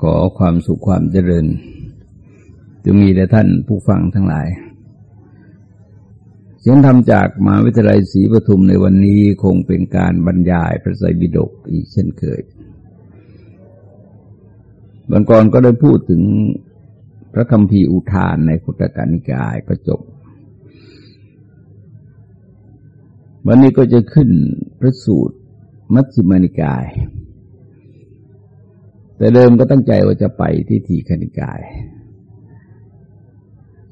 ขอความสุขความเจริญจะมีแด่ท่านผู้ฟังทั้งหลาย เสียงธรรมจากมหาวิทยาลัยศรีปทุมในวันนี้คงเป็นการบรรยายพระไตรปิฎกอีกเช่นเคยบางกรก็ได้พูดถึงพระคำพีอุทานในพุทธกานิกายก็จบ วันนี้ก็จะขึ้นพระสูตรมัชฌิมานิกาย แต่เดิมก็ตั้งใจว่าจะไปที่ทีคณิกาย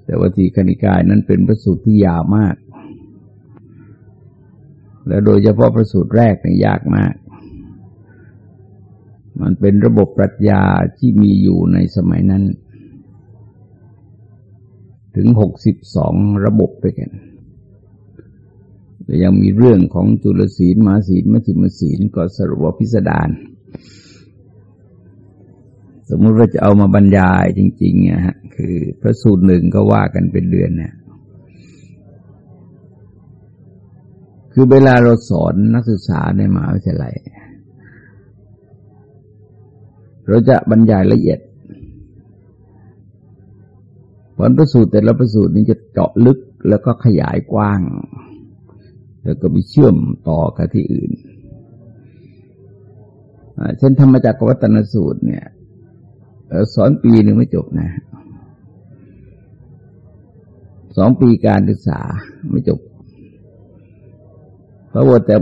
แต่ว่าทีคณิกายนั้นเป็นพระสูตรที่ยาวมาก และโดยเฉพาะพระสูตรแรกนี่ยากมาก มันเป็นระบบปรัชญาที่มีอยู่ในสมัยนั้น ถึงหกสิบสองระบบด้วยกันแต่ยังมีเรื่องของจุลศีลมาศีลมัจิมศีลก็สรุปว่าพิสดาร สมมุติว่าจะเอามาบรรยายจริงๆนะฮะคือพระสูตรหนึ่งก็ว่ากันเป็นเดือนเนี่ยคือเวลาเราสอนนักศึกษาในมหาวิทยาลัยเราจะบรรยายละเอียดผลประสูตรแต่ละประสูตรนี้จะเจาะลึกแล้วก็ขยายกว้าง แล้วก็ไปเชื่อมต่อกับที่อื่นเช่นธรรมจักรวัตนสูตรเนี่ย สอนปีหนึ่งไม่จบนะสองปีการศึกษาไม่จบเพราะว่าแต่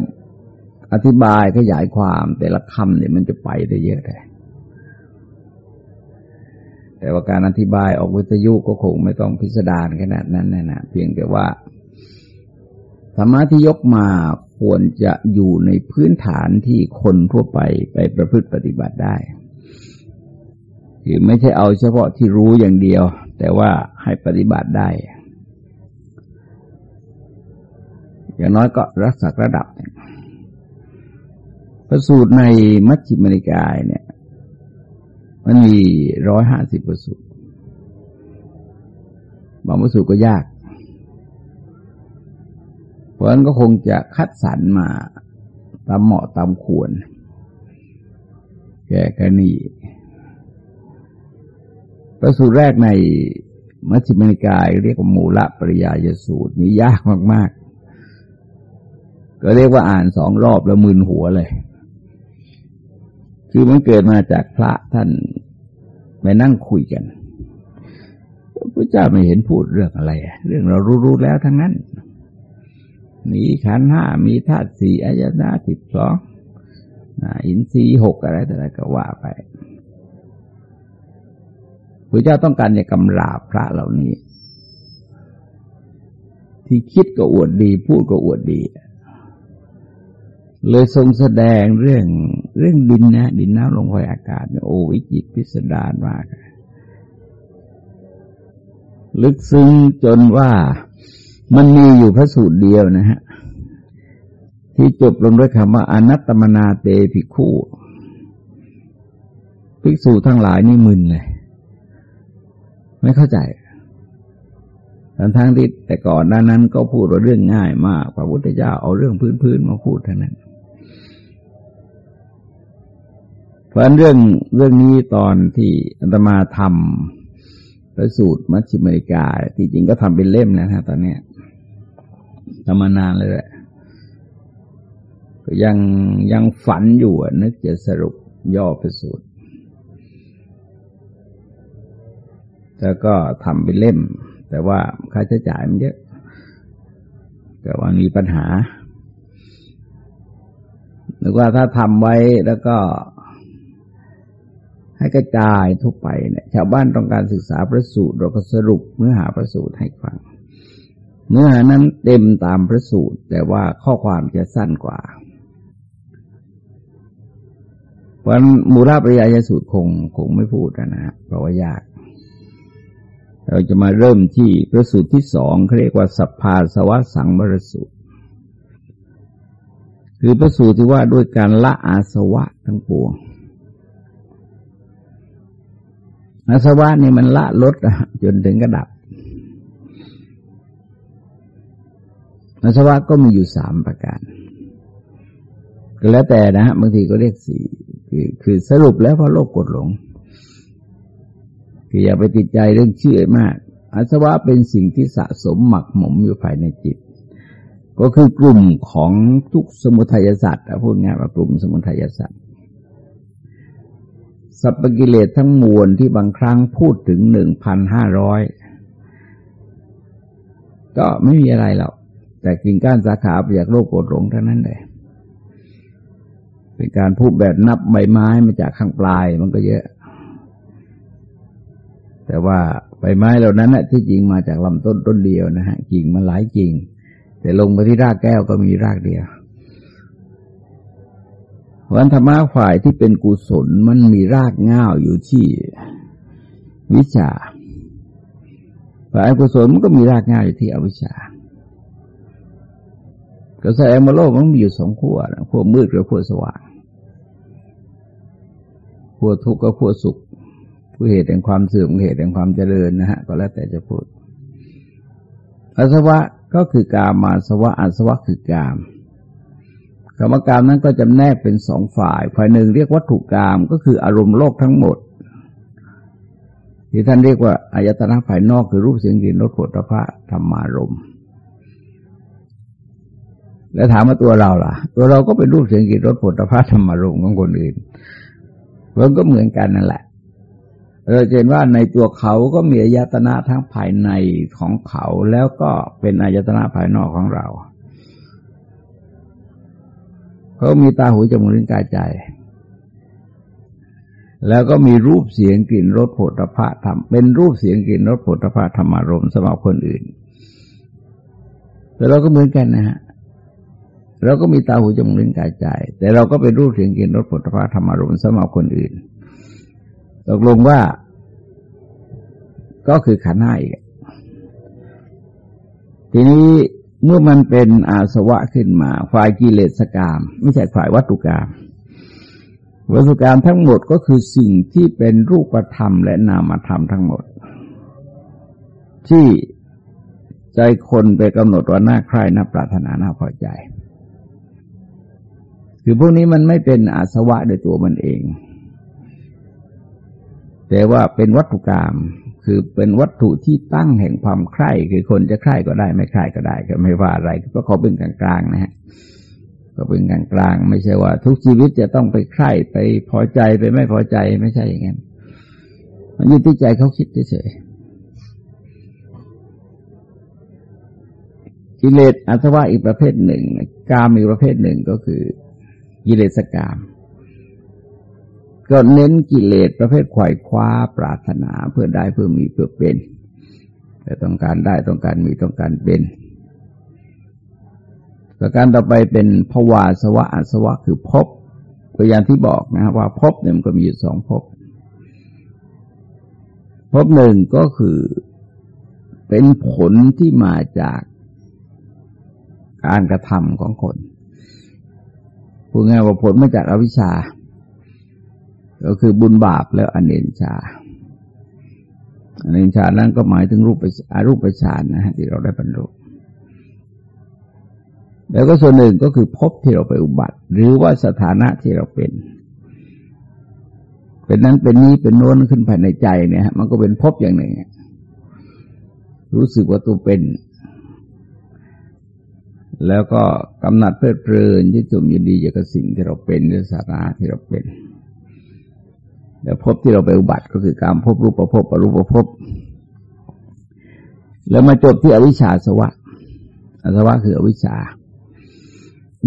อธิบายขยายความแต่ละคำเนี่ยมันจะไปได้เยอะเลยแต่ว่าการอธิบายออกวิทยุก็คงไม่ต้องพิสดารขนาดนั้นนะนะเพียงแต่ว่าธรรมะที่ยกมาควรจะอยู่ในพื้นฐานที่คนทั่วไปไปประพฤติปฏิบัติได้ คือไม่ใช่เอาเฉพาะที่รู้อย่างเดียว แต่ว่าให้ปฏิบัติได้ อย่างน้อยก็รักษาระดับพระสูตรในมัชฌิมนิกายเนี่ย มันมีร้อยห้าสิบประสูตรบางประสูตรก็ยาก เพราะนั้นก็คงจะคัดสรรมาตามเหมาะตามควร แก่กรณี ระสูตรแรกในมัชฌิมนิกาย เรียกว่ามูลปริยายสูตรนี้ยากมาก ๆ ก็เรียกว่าอ่านสองรอบแล้วมึนหัวเลย คือมันเกิดมาจากพระท่านไปนั่งคุยกันพระเจ้าไม่เห็นพูดเรื่องอะไร เรื่องเรารู้ๆแล้วทั้งนั้น มีขันห้ามีธาตุสี่อายนะสิบสองอินทรีย์หกอะไรแต่ละก็ว่าไป พระเจ้าต้องการจะกำราบพระเหล่านี้ ที่คิดก็อวดดี พูดก็อวดดี เลยทรงแสดงเรื่องเรื่องดินนะ ดินน้ำลมไฟอากาศโอ้วิจิตพิสดารมาก ลึกซึ้งจนว่ามันมีอยู่พระสูตรเดียวนะฮะ ที่จบลงด้วยคำว่า อนัตตมนาเตภิกขุภิกษุทั้งหลายนี่มึนเลย ไม่เข้าใจทั้งทั้งที่แต่ก่อนนั้นนั้นก็พูดว่าเรื่องง่ายมากพระพุทธเจ้าเอาเรื่องพื้นๆมาพูดเท่านั้น เพราะเรื่องเรื่องนี้ตอนที่อัตมาทำพระสูตรมัชฌิมริกาที่จริงก็ทำเป็นเล่มนะฮะตอนเนี้ยทำมานานเลยแหละยังยังฝันอยู่นึกจะสรุปย่อประสูตร แล้วก็ทำเป็นเล่ม แต่ว่าค่าใช้จ่ายมันเยอะแต่ว่ามีปัญหาหรือว่าถ้าทำไว้แล้วก็ ให้กระจายทุกไปเนี่ยชาวบ้านต้องการศึกษาพระสูตรเราก็สรุปเนื้อหาพระสูตรให้ฟัง เนื้อหานั้นเต็มตามพระสูตร แต่ว่าข้อความจะสั้นกว่าวันมูราปริยายสูตรคงคงไม่พูดนะฮะเพราะว่ายาก เราจะมาเริ่มที่พระสูตรที่สองเขาเรียกว่าสัพพาสวะสังบรสูตร คือพระสูตรที่ว่าด้วยการละอาสวะทั้งปวง อาสวะนี่มันละลดจนถึงกระดับ อาสวะก็มีอยู่สามประการ ก็แล้วแต่นะฮะบางทีก็เรียกสี่คือคือสรุปแล้วพราะโลกกดหลง คืออย่าไปติดใจเรื่องชื่อมาก อาสวะเป็นสิ่งที่สะสมหมักหมมอยู่ภายในจิต ก็คือกลุ่มของทุกสมุทัยสัตว์พูดง่ายว่ากลุ่มสมุทัยสัตว์สัพพกิเลสทั้งมวลที่บางครั้งพูดถึงหนึ่งพันห้าร้อยก็ไม่มีอะไรหรอกแต่กิ่งก้านสาขาไปจากโลกโกรธหลงเท่านั้นเลยเป็นการพูดแบบนับใบไม้มาจากข้างปลายมันก็เยอะ แต่ว่าใบไม้เหล่านั้นนะที่จริงมาจากลำต้นต้นเดียวนะฮะกิ่งมันหลายกิ่ง แต่ลงไปที่รากแก้วก็มีรากเดียววันธรรมะฝ่ายที่เป็นกุศลมันมีรากง่าวอยู่ที่วิชาฝ่ายกุศลมันก็มีรากง่าวอยู่ที่อวิชากระแสมโลกมันมีอยู่สองขั้วขั้วมืดกับขั้วสว่างขั้วทุกข์กับขั้วสุข ผู้เหตุแห่งความเสื่อมเหตุแห่งความเจริญนะฮะก็แล้วแต่จะพูดอาสวะก็คือกามาสวะอาสวะคือกามกรรมกรรมนั้นก็จำแนกเป็นสองฝ่าย ฝ่ายหนึ่งเรียกวัตถุกรรมก็คืออารมณ์โลกทั้งหมด ที่ท่านเรียกว่าอายตนะภายนอกคือรูปเสียงกลิ่นรสผลิภัณธรรมารมณ์แล้วถามว่าตัวเราล่ะ ตัวเราก็เป็นรูปเสียงกลิ่นรสผลิภัณธรรมารมณ์ของคนอื่นมันก็เหมือนกันนั่นแหละ เราเห็นว่าในตัวเขาก็มีอายตนะทั้งภายในของเขาแล้วก็เป็นอายตนะภายนอกของเรา เขามีตาหูจมูกลิ้นกายใจ แล้วก็มีรูปเสียงกลิ่นรสผลพระธรรมเป็นรูปเสียงกลิ่นรสผลพระธรรมารมสำหรับคนอื่น แต่เราก็เหมือนกันนะฮะเราก็มีตาหูจมูกลิ้นกายใจ แต่เราก็เป็นรูปเสียงกลิ่นรสผลพระธรรมารมสำหรับคนอื่น ตกลงว่าก็คือขันห้าอีก ทีนี้เมื่อมันเป็นอาสวะขึ้นมา ฝ่ายกิเลสกรรมไม่ใช่ฝ่ายวัตถุกรรมวัตถุกรรมทั้งหมดก็คือสิ่งที่เป็นรูปธรรมและนามธรรมทั้งหมด ที่ใจคนไปกำหนดว่าน่าใคร่น่าปรารถนาน่าพอใจ คือพวกนี้มันไม่เป็นอาสวะโดยตัวมันเอง แต่ว่าเป็นวัตถุกรรมคือเป็นวัตถุที่ตั้งแห่งความใคร่คือคนจะใคร่ก็ได้ไม่ใคร่ก็ได้ ก็ไม่ว่าอะไรเพราะเขาเป็นกลางกลางนะฮะก็เป็นกลางกลางไม่ใช่ว่า ทุกชีวิตจะต้องไปใคร่ไปพอใจไปไม่พอใจไม่ใช่อย่างนั้นมันอยู่ที่ใจเขาคิดเฉยกิเลสอัตวะอีกประเภทหนึ่งกามอีกประเภทหนึ่งก็คือกิเลสกาม ก็เน้นกิเลสประเภทขวายคว้าปรารถนาเพื่อได้เพื่อมีเพื่อเป็น แต่ต้องการได้ต้องการมีต้องการเป็น ประการต่อไปเป็นภวาสวะอสวะคือพบก็อย่างที่บอกนะว่าพบเนี่ยมันก็มีอยู่สองพบพบหนึ่งก็คือเป็นผลที่มาจากการกระทำของคนพูดง่ายว่าผลมาจากอวิชชา ก็คือบุญบาปแล้วอเนนชาอเนนชานั้นก็หมายถึงรูปอารูปฌานนะฮะที่เราได้บรรลุแล้วก็ส่วนหนึ่งก็คือพบที่เราไปอุบัติ หรือว่าสถานะที่เราเป็น เป็นนั้นเป็นนี้เป็นโน้นขึ้นภายในใจเนี่ยมันก็เป็นพบอย่างหนึ่งรู้สึกว่าตัวเป็น แล้วก็กำหนัดเพลิดเพลินที่จมยินดีกับสิ่งที่เราเป็นหรือสาระที่เราเป็น แล้วพบที่เราไปอุบัติก็คือการพบรูปประพบปรูปประพบ แล้วมาจบที่อวิชชาสวะอสวะคืออวิชชา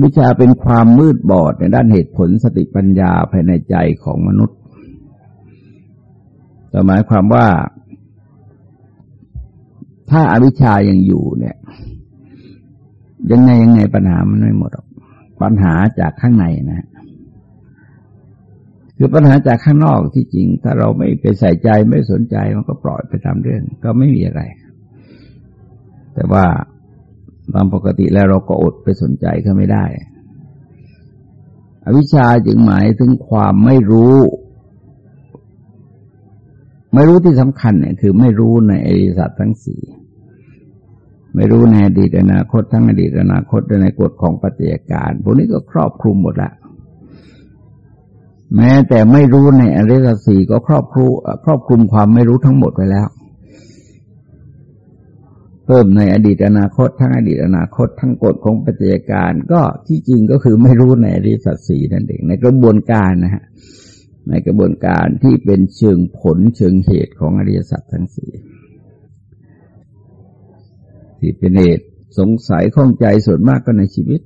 วิชาเป็นความมืดบอดในด้านเหตุผลสติปัญญาภายในใจของมนุษย์แต่หมายความว่า ถ้าอาวิชชายังอยู่เนี่ย ยังไงยังไงปัญหามันไม่หมดหรอกปัญหาจากข้างในนะ คือปัญหาจากข้างนอกที่จริง ถ้าเราไม่ไปใส่ใจไม่สนใจมันก็ปล่อยไปตามเรื่อง ก็ไม่มีอะไร แต่ว่าตามปกติแล้วเราก็อดไปสนใจก็ไม่ได้ อวิชชาจึงหมายถึงความไม่รู้ ไม่รู้ที่สำคัญเนี่ยคือไม่รู้ในอริสัตทั้งสี่ไม่รู้ในอดีตอนาคตทั้งอดีตอนาคตในกฎของปฏิยาการพวกนี้ก็ครอบคลุมหมดละ แม้แต่ไม่รู้ในอริยสัจสี่ก็ครอบคลุมครอบคลุมความไม่รู้ทั้งหมดไปแล้ว เพิ่มในอดีตอนาคต ทั้งอดีตอนาคต ทั้งกฎของปัจจัยการ ก็ที่จริงก็คือไม่รู้ในอริยสัจสี่นั่นเองในกระบวนการนะฮะในกระบวนการที่เป็นเชิงผลเชิงเหตุของอริยสัจทั้งสี่ที่เป็นเหตุสงสัยข้องใจส่วนมากก็ในชีวิต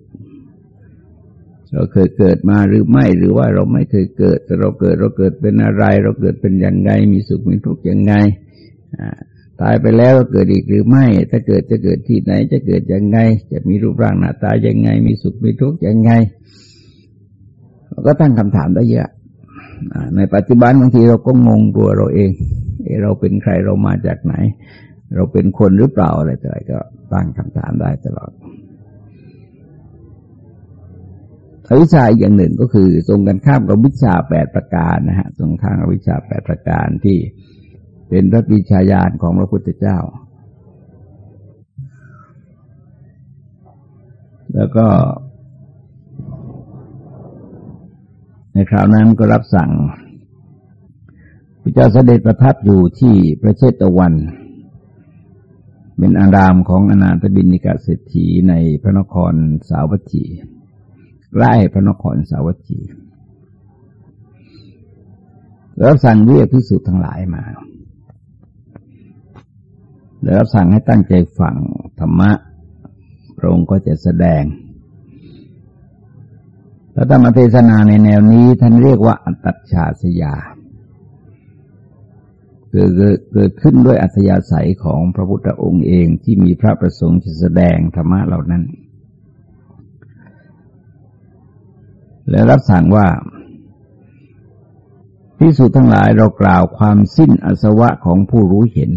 เราเคยเกิดมาหรือไม่หรือว่าเราไม่เคยเกิด แต่เราเกิดเราเกิดเป็นอะไร เราเกิดเป็นอย่างไงมีสุขมีทุกข์อย่างไงตายไปแล้วเกิดอีกหรือไม่ ถ้าเกิดจะเกิดที่ไหนจะเกิดยังไง จะมีรูปร่างหน้าตายังไง มีสุขมีทุกข์ยังไง ก็ตั้งคำถามได้เยอะในปัจจุบันบางทีเราก็งงตัวเราเองเราเป็นใครเรามาจากไหน เราเป็นคนหรือเปล่าอะไรต่ออะไรก็ตั้งคำถามได้ตลอด อวิชชาอีกอย่างหนึ่งก็คือตรงกันข้ามกับวิชาแปดประการนะฮะตรงข้ามกับวิชาแปดประการที่เป็นพระปิชายานของพระพุทธเจ้า แล้วก็ ในคราวนั้นก็รับสั่งพระเจ้าเสด็จประทับอยู่ที่ประเทศตะวัน เป็นอารามของอนาถบินิกาเศรษฐีในพระนครสาวัตถี ใกล้พระนครสาวัตถีแล้วสั่งเรียกพิสุทั้งหลายมา แล้วสั่งให้ตั้งใจฟังธรรมะ พระองค์ก็จะแสดง พระธรรมเทศนาในแนวนี้ท่านเรียกว่าอัตชาสยาเกิดเกิดขึ้นด้วยอัธยาศัยของพระพุทธองค์เองที่มีพระประสงค์จะแสดงธรรมะเหล่านั้น และรับสั่งว่าพิสุทั้งหลายเรากล่าวความสิ้นอสวะของผู้รู้เห็น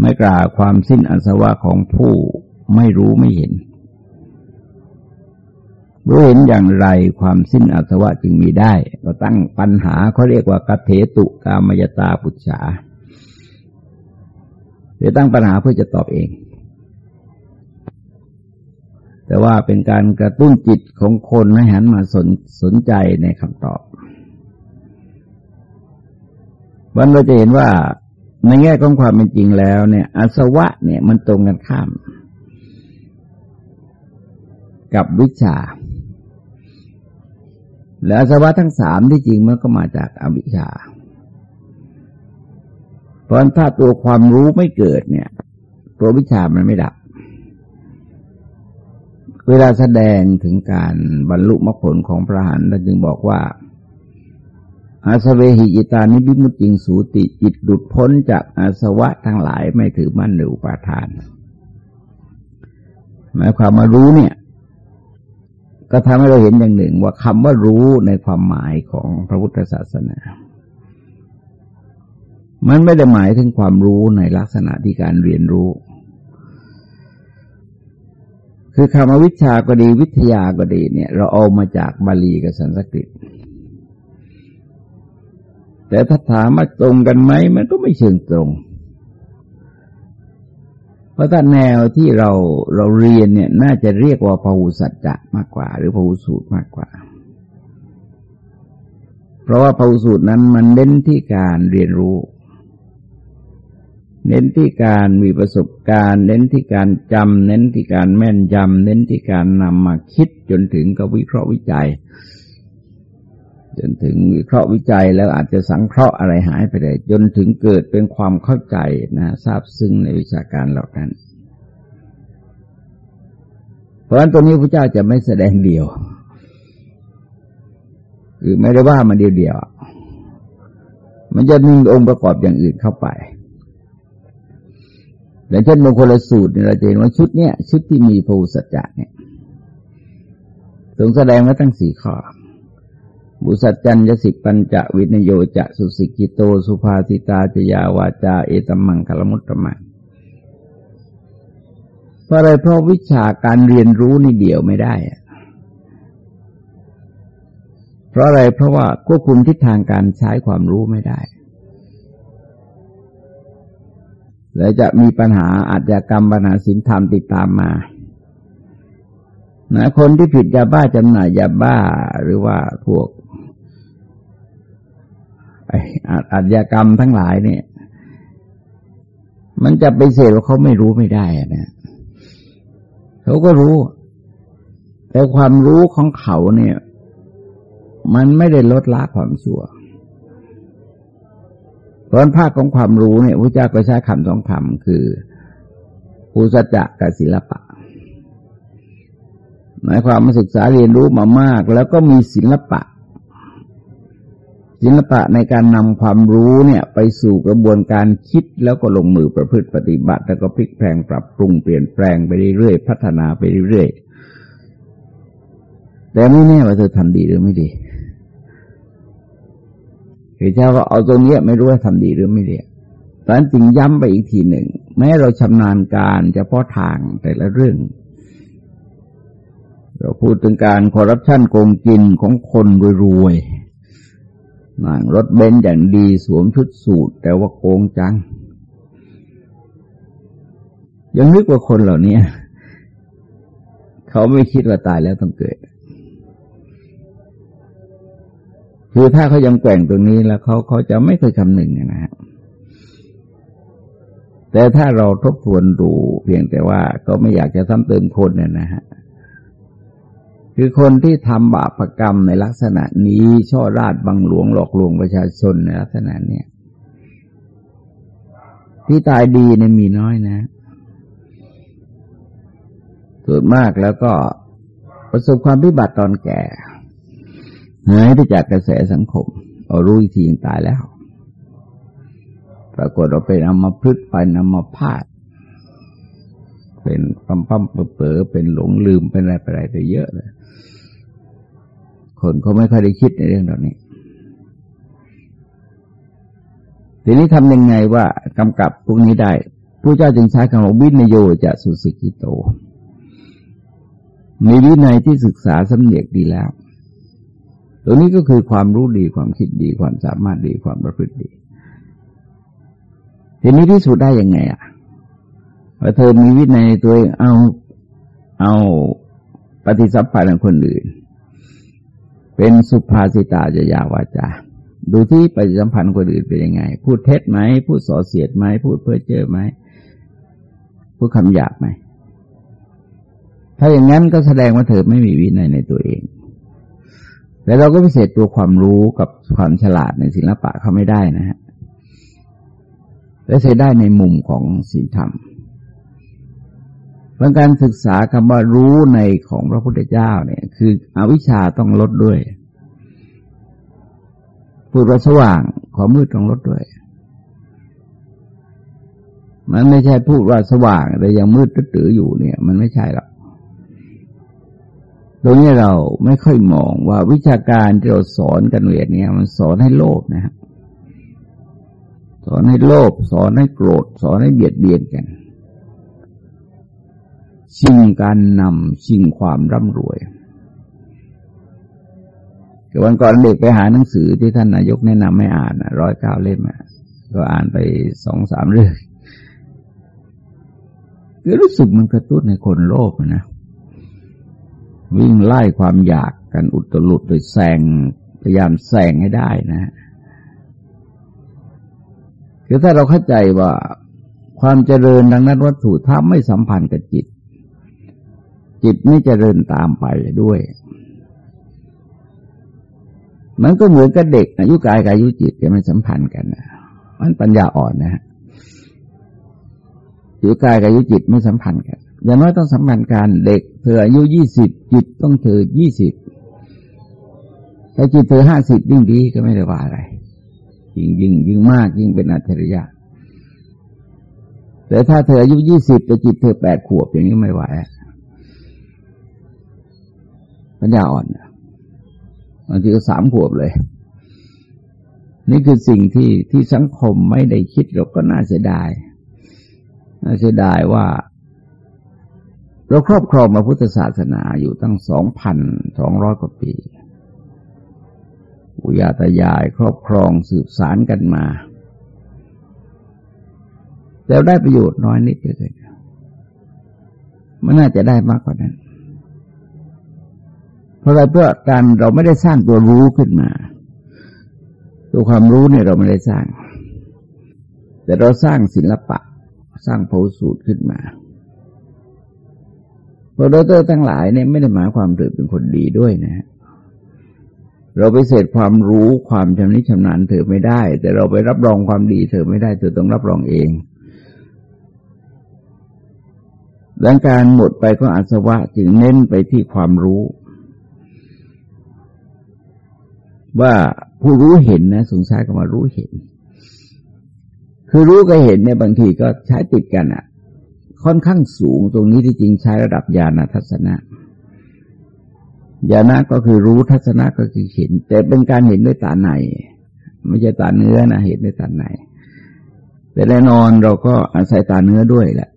ไม่กล่าวความสิ้นอสวะของผู้ไม่รู้ไม่เห็น รู้เห็นอย่างไรความสิ้นอสวะจึงมีได้ ก็ตั้งปัญหาเขาเรียกว่ากัตเถตุกามยตาปุจฉาเดี๋ยวตั้งปัญหาเพื่อจะตอบเอง แต่ว่าเป็นการกระตุ้นจิตของคนให้หันมาสนสนใจในคำตอบวันเราจะเห็นว่าในแง่ของความเป็นจริงแล้วเนี่ยอาสวะเนี่ยมันตรงกันข้าม กับวิชา และอาสวะทั้งสามที่จริงมันก็มาจากอวิชชาเพราะถ้าตัวความรู้ไม่เกิดเนี่ย ตัววิชามันไม่ดับ เวลาแสดงถึงการบรรลุมรรคผลของพระหันเราจึงบอกว่า อาสเวหิจิตานิบิมุจิงสูติจิตหลุดพ้นจากอาสวะทั้งหลายไม่ถือมั่นหรืออุปาทาน หมายความมารู้เนี่ย ก็ทำให้เราเห็นอย่างหนึ่งว่าคำว่ารู้ในความหมายของพระพุทธศาสนา มันไม่ได้หมายถึงความรู้ในลักษณะที่การเรียนรู้ คือคำวิชาก็ดีวิทยาก็ดีเนี่ย เราเอามาจากบาลีกับสันสกฤต แต่ถ้าถามว่าตรงกันไหมมันก็ไม่เชิงตรง เพราะถ้าแนวที่เราเราเรียนเนี่ย น่าจะเรียกว่าพหูสัจจะมากกว่า หรือพหูสูตรมากกว่า เพราะว่าพหูสูตรนั้นมันเน้นที่การเรียนรู้ เน้นที่การมีประสบการณ์ เน้นที่การจำเน้นที่การแม่นยำเน้นที่การนำมาคิดจนถึงกับวิเคราะห์วิจัย จนถึงวิเคราะห์วิจัยแล้วอาจจะสังเคราะห์อะไรหายไปเลยจนถึงเกิดเป็นความเข้าใจนะทราบซึ้งในวิชาการเหล่านั้น เพราะฉะนั้นตรงนี้พระเจ้าจะไม่แสดงเดียวคือไม่ได้ว่ามันเดียวเดียวมันจะมีองค์ประกอบอย่างอื่นเข้าไป อย่เช่นบางคลสูตรเนี่ยเราจะเห็นว่าชุดเนี้ยชุดที่มีภูสัจจะเนี่ยทรงแสดงไว้ตั้งสี่ข้อ บุสัจจันยสิปัญจะวินโยจะสุสิกิโต สุภาสิตาจยาวาจา เอตมังคลมุตตมังเพราะอะไรเพราะวิชาการเรียนรู้นี่เดียวไม่ได้ เพราะอะไรเพราะว่าควบคุมทิศทางการใช้ความรู้ไม่ได้ และจะมีปัญหาอาจจะกรรมปัญหาสินธรรมติดตามมานะคนที่ผิดยาบ้าจำหน่ายยาบ้าหรือว่าพวกอาชญากรรมทั้งหลายเนี่ย มันจะไปเสดว่าเขาไม่รู้ไม่ได้นะเขาก็รู้ แต่ความรู้ของเขาเนี่ย มันไม่ได้ลดละความชั่ว ราะภาคของความรู้เนี่ยพระเจ้าก็ใช้คำสองคำคืออุสจะกับศิลปะ หมายความมาศึกษาเรียนรู้มามาก แล้วก็มีศิลปะ ศิลปะในการนำความรู้เนี่ย ไปสู่กระบวนการคิดแล้วก็ลงมือประพฤติปฏิบัติ แล้วก็พลิกแปลงปรับปรุงเปลี่ยนแปลงไปเรื่อยๆพัฒนาไปเรื่อยๆแต่ไม่แน่ว่าเธอทำดีหรือไม่ดี คือเจ้าว่าเอาตรงนี้ไม่รู้ว่าทำดีหรือไม่ดีตอนจึงย้ำไปอีกทีหนึ่ง แม้เราชำนาญการเฉพาะทางแต่ละเรื่อง เราพูดถึงการคอร์รัปชันโกงกินของคนรวยๆนั่งรถเบนซ์อย่างดีสวมชุดสูทแต่ว่าโกงจัง ยังนึกว่าคนเหล่านี้เขาไม่คิดว่าตายแล้วต้องเกิด คือถ้าเขายังแกว่งตรงนี้แล้วเขาเขาจะไม่เคยคำหนึ่งนะฮะแต่ถ้าเราทบทวนดูเพียงแต่ว่าก็ไม่อยากจะซ้ำเติมคนเนี่ยนะฮะคือคนที่ทำบาปรกรรมในลักษณะนี้ช่อราดบังหลวงหลอกลวงประชาชนในลักษณะเนี้ยที่ตายดีเนี่ยมีน้อยนะส่วนมากแล้วก็ประสบความพิบัติตอนแก่ หายไปจากกระแสสังคม เอารู้อีกทีตายแล้ว ปรากฏเราเป็นอามาพึกไปนำมาพาดเป็นปั๊มปั๊มเป๋อเป็นหลงลืมเป็นอะไรไปอะไรไปเยอะเลย คนเขาไม่ค่อยได้คิดในเรื่องเหล่านี้ ทีนี้ทำยังไงว่ากำกับพวกนี้ได้พระเจ้าจึงใช้คำว่าวินโยจะสุสิกิโต มีวินัยที่ศึกษาสำเนียกดีแล้ว ตัวนี้ก็คือความรู้ดีความคิดดีความสามารถดีความประพฤติดีทีนี้ที่สุดได้ยังไงอะว่าเธอมีวินัยตัวเองเอาเอาปฏิสัมพันธ์กับคนอื่น เป็นสุภาษิตาจะยาวาจาดูที่ปฏิสัมพันธ์คนอื่นเป็นยังไง พูดเท็จไหม พูดส่อเสียดไหม พูดเพ้อเจ้อไหม พูดคำหยาบไหม ถ้าอย่างนั้นก็แสดงว่าเธอไม่มีวินัยในตัวเอง แล้วเราก็พิเศษตัวความรู้กับความฉลาดในศิลปะเขาไม่ได้นะฮะและเสียได้ในมุมของศีลธรรมเพราะการศึกษาคำว่ารู้ในของพระพุทธเจ้าเนี่ย คืออวิชชาต้องลดด้วยพูดว่าสว่างความมืดต้องลดด้วย มันไม่ใช่พูดว่าสว่างแต่ยังมืดตื้ออยู่เนี่ย มันไม่ใช่หรอก ตรงนี้เราไม่ค่อยมองว่าวิชาการที่เราสอนกันเวียนเนี่ย มันสอนให้โลภนะฮะสอนให้โลภสอนให้โกรธ สอนให้เบียดเบียนกันชิงการนำชิงความร่ำรวยวันก่อนเด็กไปหาหนังสือที่ท่านนายกแนะนำไม่อ่านร้อยเก้าเล่มก็อ่านไปสองสามเรื่องก็รู้สึกมันกระตุ้นในคนโลภนะ วิ่งไล่ความอยากกันอุตลุดโดยแซงพยายามแซงให้ได้นะ คือถ้าเราเข้าใจว่าความเจริญดังนั้นวัตถุถ้าไม่สัมพันธ์กับจิต จิตไม่เจริญตามไปด้วย มันก็เหมือนกับเด็กอายุกายกับอายุจิตจะไม่สัมพันธ์กันนะมันปัญญาอ่อนนะฮะอายุกายกับอายุจิตไม่สัมพันธ์กัน อย่างน้อยต้องสัมพันธ์กันเด็กเธออายุยี่สิบจิตต้องเธอยี่สิบถ้าจิตเธอห้าสิบยิ่งดีก็ไม่ได้ว่าอะไร ยิ่งยิ่งยิ่งมากยิ่งเป็นอัจฉริยะ แต่ถ้าเธออายุยี่สิบแต่จิตเธอแปดขวบอย่างนี้ไม่ไหวปัญญาอ่อนบางทีก็สามขวบเลย นี่คือสิ่งที่ที่สังคมไม่ได้คิดเราก็น่าเสียดายน่าเสียดายว่า เราครอบครองมาพุทธศาสนาอยู่ตั้งสองพันสองร้อยกว่าปีอุยาตายายครอบครองสืบสารกันมา แล้วได้ประโยชน์น้อยนิดเดียวมันน่าจะได้มากกว่านั้น เพราะอะไรเพื่อการเราไม่ได้สร้างตัวรู้ขึ้นมา ตัวความรู้เนี่ยเราไม่ได้สร้าง แต่เราสร้างศิลปะ สร้างโพสูตรขึ้นมา พราะดรทั้งหลายเนี่ยไม่ได้หมายความเธอเป็นคนดีด้วยนะเราไปเสดความรู้ความชำนิชำนาญเธอไม่ได้ แต่เราไปรับรองความดีเธอไม่ได้เธอต้องรับรองเองดังการหมดไปก็อาสวะจึงเน้นไปที่ความรู้ ว่าผู้รู้เห็นนะสงสัยก็มารู้เห็น คือรู้ก็เห็นเนี่ยบางทีก็ใช้ติดกันอะ่ะ ค่อนข้างสูงตรงนี้ที่จริงใช้ระดับญาณทัศนะญาณก็คือรู้ทัศนะก็คือเห็น แต่เป็นการเห็นด้วยตาในไม่ใช่ตาเนื้อนะเห็นด้วยตาในแต่แน่นอนเราก็อาศัยตาเนื้อด้วยแหละ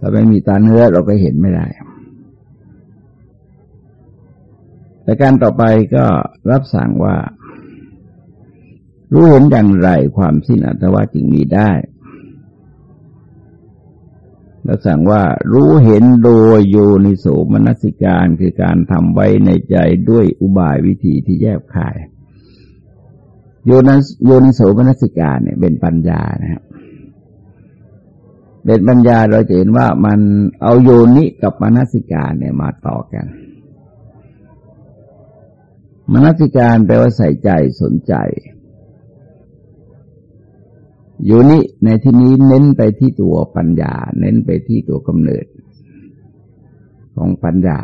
ถ้าไม่มีตาเนื้อเราก็เห็นไม่ได้แต่การต่อไปก็รับสั่งว่า รู้เห็นอย่างไรความสิ้นอัตวาจึงมีได้ แล้วสั่งว่ารู้เห็นโดยโยนิโสมนสิการคือการทำไว้ในใจด้วยอุบายวิธีที่แยบคาย โยนโยนิโสมนสิการเนี่ยเป็นปัญญานะครับเป็นปัญญาเราจะเห็นว่ามันเอาโยนิกับมนสิการเนี่ยมาต่อกัน มนสิการแปลว่าใส่ใจสนใจ โยนิในที่นี้เน้นไปที่ตัวปัญญา เน้นไปที่ตัวกำเนิด ของปัญญา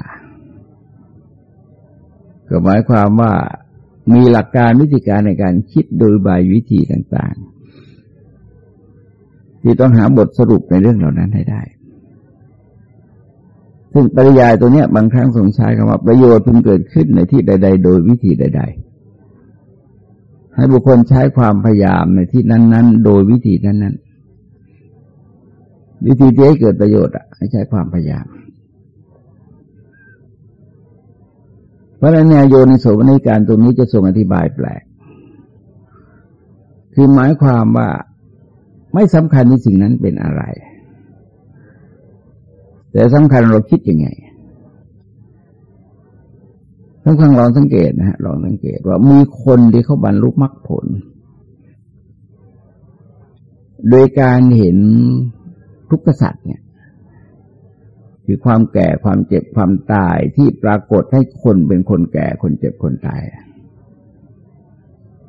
ก็หมายความว่ามีหลักการวิธีการในการคิดโดยบายวิธีต่างๆ ที่ต้องหาบทสรุปในเรื่องเหล่านั้นให้ได้ ซึ่งปริยายตัวเนี้ยบางครั้งสงสัยคำว่าประโยชน์เพิ่งเกิดขึ้นในที่ใด ๆ โดยวิธีใด ๆ ให้บุคคลใช้ความพยายามในที่นั้น ๆ โดยวิธีนั้น ๆ วิธีที่ให้เกิดประโยชน์อะให้ใช้ความพยายาม เพราะนั้นแนวโยนิโสมนิการตรงนี้จะทรงอธิบายแปลก คือหมายความว่าไม่สำคัญที่สิ่งนั้นเป็นอะไร แต่สำคัญเราคิดยังไง ท่านฟังลองสังเกตนะฮะลองสังเกตว่ามีคนที่เขาบรรลุมรรคผล โดยการเห็นทุกขสัตว์เนี่ย คือความแก่ความเจ็บความตายที่ปรากฏให้คนเป็นคนแก่คนเจ็บคนตาย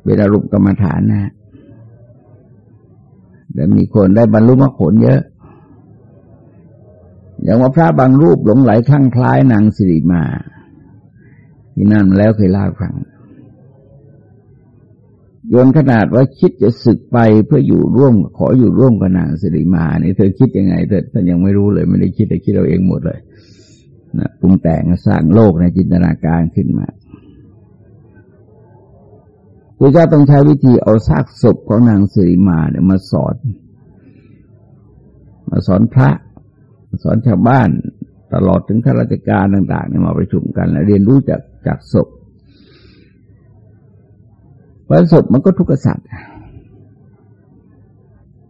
เวลารุปกรรมฐานนะแต่มีคนได้บรรลุมรรคผลเยอะ อย่างว่าพระบางรูปหลงไหลคลั่งคล้ายนางสิริมา ที่นั่นแล้วเคยเล่าฟังโยนขนาดว่าคิดจะศึกไปเพื่ออยู่ร่วม ขออยู่ร่วมกับนางสิริมาเนี่ยเธอคิดยังไงเธอท่านยังไม่รู้เลย ไม่ได้คิดแต่คิดเราเองหมดเลยนะปรุงแต่งสร้างโลกในจินตนาการขึ้นมาพระเจ้าต้องใช้วิธีเอาซากศพของนางสิริมาเนี่ยมาสอน มาสอนพระสอนชาวบ้าน ตลอดถึงข้าราชการต่าง ๆ เนี่ยมาประชุมกัน และเรียนรู้จาก จากศพเพราะศพมันก็ทุกข์สัตว์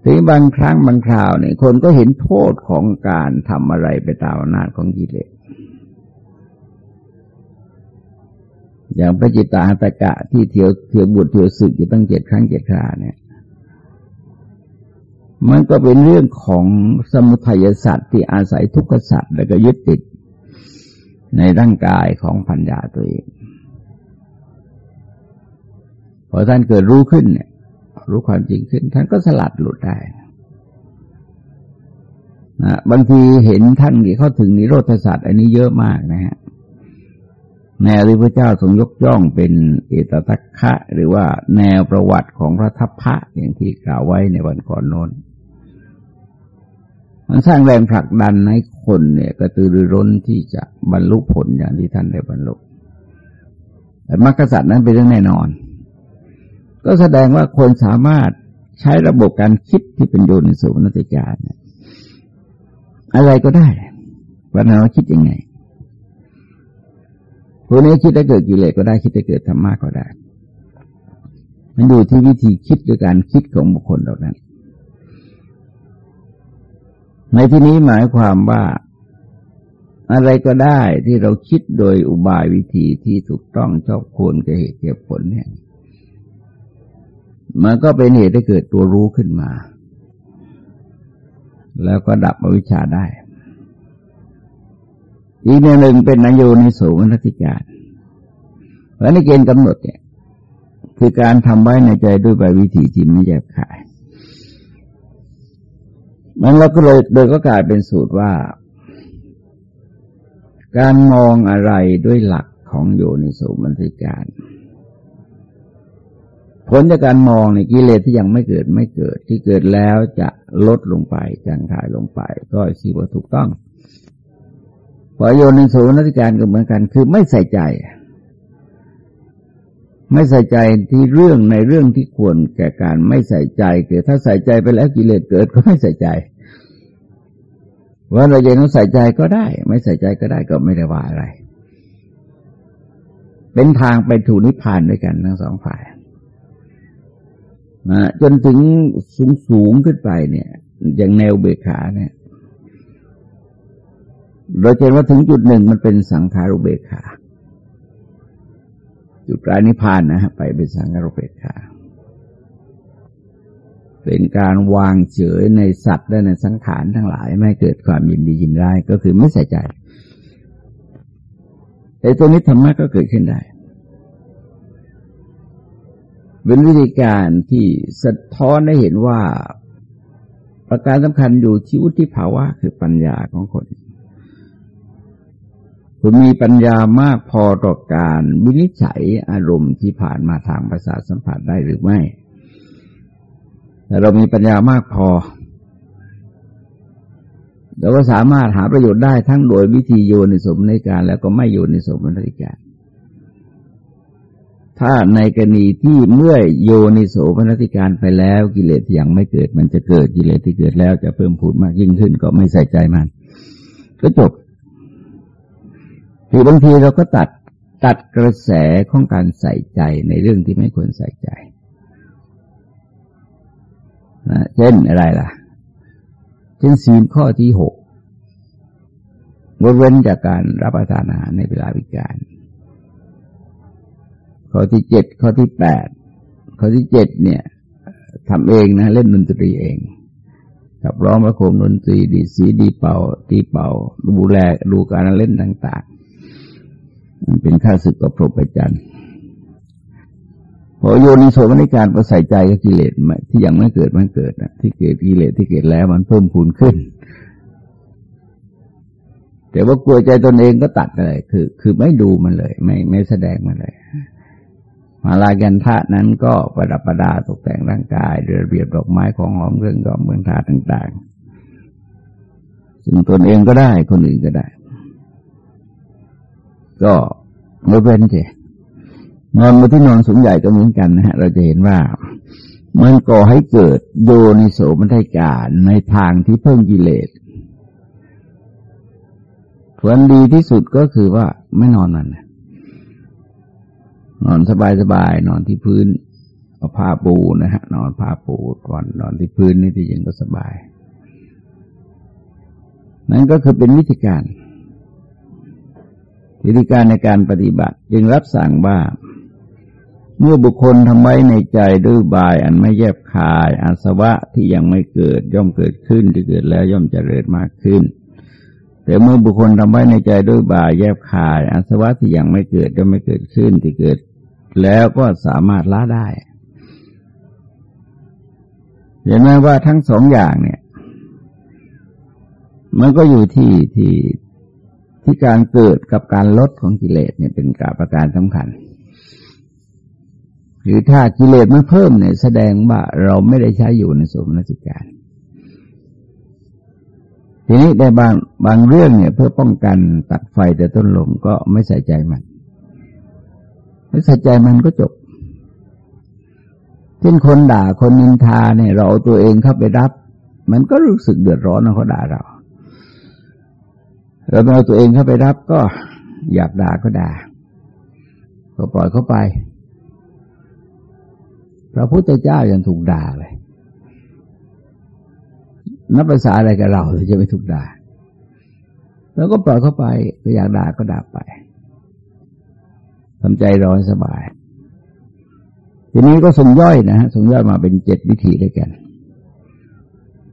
ถึงบางครั้งบางคราวเนี่ยคนก็เห็นโทษของการทำอะไรไปตามอำนาจของกิเลส อย่างพระจิตตาหัตกะที่เที่ยวเที่ยวบุตรเที่ยวศึกอยู่ตั้งเจ็ดครั้งเจ็ดคราเนี่ย มันก็เป็นเรื่องของสมุทัยสัตว์ที่อาศัยทุกขสัตว์แล้วก็ยึดติด ในร่างกายของพัญญาตัวเองพอท่านเกิดรู้ขึ้นเนี่ย รู้ความจริงขึ้น ท่านก็สลัดหลุดได้นะบางทีเห็นท่านที่เข้าถึงนิโรธศาสตร์อันนี้เยอะมากนะฮะแนวที่พระเจ้าทรงยกย่องเป็นเอตตัคคะ หรือว่าแนวประวัติของพระทัพพระอย่างที่กล่าวไว้ในวันก่อนโน้น มันสร้างแรงผลักดันให้คนเนี่ยกระตือรือร้นที่จะบรรลุผลอย่างที่ท่านได้บรรลุแต่มรรคสัตว์นั้นเป็นเรื่องแน่นอน ก็แสดงว่าคนสามารถใช้ระบบการคิดที่เป็นโยนิสุนติการเนี่ยอะไรก็ได้ว่าเราคิดยังไงพวกนี้คิดได้เกิดกิเลสก็ได้คิดได้เกิดธรรมะก็ได้ มันอยู่ที่วิธีคิดด้วยการคิดของบุคคลเหล่านั้น ในที่นี้หมายความว่า อะไรก็ได้ที่เราคิดโดยอุบายวิธีที่ถูกต้องชอบควรกับเหตุเกิดผลเนี่ย มันก็เป็นเหตุให้เกิดตัวรู้ขึ้นมา แล้วก็ดับอวิชชาได้ อีกหนึ่งเป็นนโยนิโสมนติการเพราะในเกณฑ์กำหนดเนี่ยคือการทำไว้ในใจด้วยใบวิธีที่ไม่แยบขาย มันเราก็เลยโดยก็กลายเป็นสูตรว่า การมองอะไรด้วยหลักของโยนิโสมนสิการ ผลจากการมองในกิเลสที่ยังไม่เกิดไม่เกิด ที่เกิดแล้วจะลดลงไปจางหายลงไป ก็ชีว่าถูกต้องพอโยนิโสมนสิการก็เหมือนกัน คือไม่ใส่ใจ ไม่ใส่ใจที่เรื่องในเรื่องที่ควรแก่การไม่ใส่ใจเกิดถ้าใส่ใจไปแล้วกิเลสเกิดก็ไม่ใส่ใจ ว่าเราจะต้องใส่ใจก็ได้ ไม่ใส่ใจก็ได้ก็ไม่ได้ว่าอะไร เป็นทางไปถูนิพพานด้วยกันทั้งสองฝ่ายนะจนถึงสูงสูงขึ้นไปเนี่ย อย่างแนวเบขาเนี่ย เราเห็นว่าถึงจุดหนึ่งมันเป็นสังขารุเบขา จุดปลายนิพพานนะฮะไปเป็นสังขารุเบขาเป็นการวางเฉยในสัตว์และในสังขารทั้งหลาย ไม่เกิดความยินดียินร้ายก็คือไม่ใส่ใจไอ้ตัวนี้ธรรมะก็เกิดขึ้นได้เป็นวิธีการที่สะท้อนให้เห็นว่า ประการสำคัญอยู่ที่วุฒิภาวะคือปัญญาของคน คุณมีปัญญามากพอต่อการวินิจฉัยอารมณ์ที่ผ่านมาทางประสาทสัมผัสได้หรือไม่แต่เรามีปัญญามากพอเราก็สามารถหาประโยชน์ได้ทั้งโดยวิธีโยนิสมในการ แล้วก็ไม่โยนิสมในการ ถ้าในกรณีที่เมื่อโยนิโสมนติการไปแล้วกิเลสยังไม่เกิด มันจะเกิดกิเลสที่เกิดแล้วจะเพิ่มพูดมากยิ่งขึ้นก็ไม่ใส่ใจมัน ก็จบ คือบางทีเราก็ตัดตัดกระแสของการใส่ใจในเรื่องที่ไม่ควรใส่ใจนะเช่นอะไรล่ะเช่นศีลข้อที่หกงดเว้นจากการรับประทานอาหารในเวลาวิการ ข้อที่เจ็ดข้อที่แปดข้อที่เจ็ดเนี่ยทำเองนะ เล่นดนตรีเองขับร้องประโคมดนตรีดีสีดีเป่าตีเป่า ดูแลดูการเล่นต่าง มันเป็นข้าศึกกับพรหมจรรย์พอโยนิโสมนิการพอใส่ใจกับกิเลสที่ยังไม่เกิดมันเกิดนะที่เกิดกิเลสที่เกิดแล้วมันเพิ่มพูนขึ้น แต่ว่ากลัวใจตนเองก็ตัดเลย คือ คือไม่ดูมันเลย ไม่ไม่แสดงมันเลยมาลากันทะนั้นก็ประดับประดาตกแต่งร่างกายเรือเบียบดอกไม้ของหอมเครื่องดอกเมืองทาต่าง ๆ ซึ่งตนเองก็ได้คนอื่นก็ได้ ก็ไม่เป็นเจนอนมาที่นอนสูงใหญ่ก็เหมือนกันนะฮะ เราจะเห็นว่ามันก่อให้เกิดโยนิโสมันได้การในทางที่เพิ่มกิเลสผลดีที่สุดก็คือว่าไม่นอนมันนอนสบายสบายนอนที่พื้นเอาผ้าปูนะฮะ นอนผ้าปูก่อนนอนที่พื้นนี่ที่ยังก็สบาย นั่นก็คือเป็นวิธีการ วิธีการในการปฏิบัติจึงรับสั่งว่า เมื่อบุคคลทำไว้ในใจด้วยบายอันไม่แยบคาย อาสวะที่ยังไม่เกิดย่อมเกิดขึ้นที่เกิดแล้วย่อมเจริญมากขึ้น แต่เมื่อบุคคลทำไว้ในใจด้วยบายแยบคาย อาสวะที่ยังไม่เกิดย่อมไม่เกิดขึ้นที่เกิด แล้วก็สามารถละได้ เห็นไหมว่าทั้งสองอย่างเนี่ย มันก็อยู่ที่ที่ ที่การเกิดกับการลดของกิเลสเนี่ยเป็นการประการสำคัญหรือถ้ากิเลสมันเพิ่มเนี่ยแสดงว่าเราไม่ได้ใช้อยู่ในสมนสิการ ทีนี้ในบางบางเรื่องเนี่ย เพื่อป้องกันตัดไฟแต่ต้นลมก็ไม่ใส่ใจมัน ไม่ใส่ใจมันก็จบเช่นคนด่าคนนินทาเนี่ย เราเอาตัวเองเข้าไปรับ มันก็รู้สึกเดือดร้อนนะเขาด่าเรา เราเอาตัวเองเข้าไปรับก็อยากด่าก็ด่า ก็ปล่อยเขาไป พระพุทธเจ้ายังถูกด่าเลย นับภาษาอะไรกับเราจะไม่ถูกด่า แล้วก็ปล่อยเข้าไปก็อยากด่าก็ด่าไปทำใจร้อยสบาย ทีนี้ก็ส่งย่อยนะฮะส่งย่อยมาเป็นเจ็ดวิธีด้วยกัน